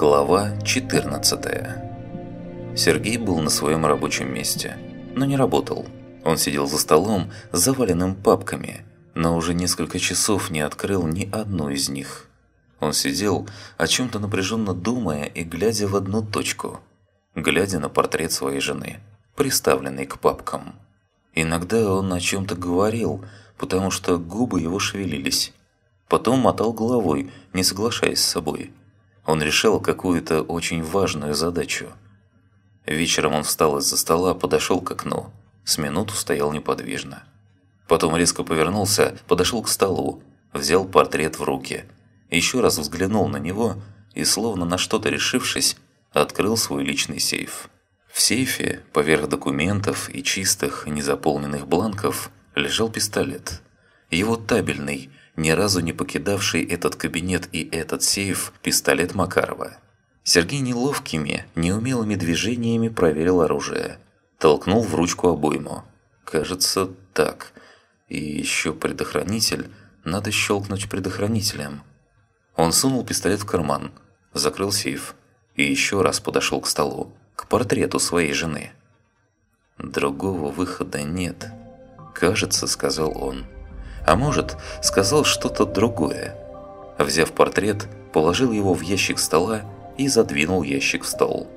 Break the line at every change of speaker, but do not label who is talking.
Глава 14 Сергей был на своем рабочем месте, но не работал. Он сидел за столом, заваленным папками, но уже несколько часов не открыл ни одну из них. Он сидел, о чем-то напряженно думая и глядя в одну точку, глядя на портрет своей жены, приставленный к папкам. Иногда он о чем-то говорил, потому что губы его шевелились. Потом мотал головой, не соглашаясь с собой. Он решал какую-то очень важную задачу. Вечером он встал из-за стола, подошел к окну. С минуту стоял неподвижно. Потом резко повернулся, подошел к столу, взял портрет в руки. Еще раз взглянул на него и, словно на что-то решившись, открыл свой личный сейф. В сейфе, поверх документов и чистых, незаполненных бланков, лежал пистолет. Его табельный, ни разу не покидавший этот кабинет и этот сейф, пистолет Макарова. Сергей неловкими, неумелыми движениями проверил оружие – толкнул в ручку обойму. Кажется, так. И еще предохранитель. Надо щелкнуть предохранителем. Он сунул пистолет в карман, закрыл сейф и еще раз подошел к столу, к портрету своей жены. «Другого выхода нет», – кажется, сказал он. А может, сказал что-то другое. Взяв портрет, положил его в ящик стола и задвинул ящик в стол.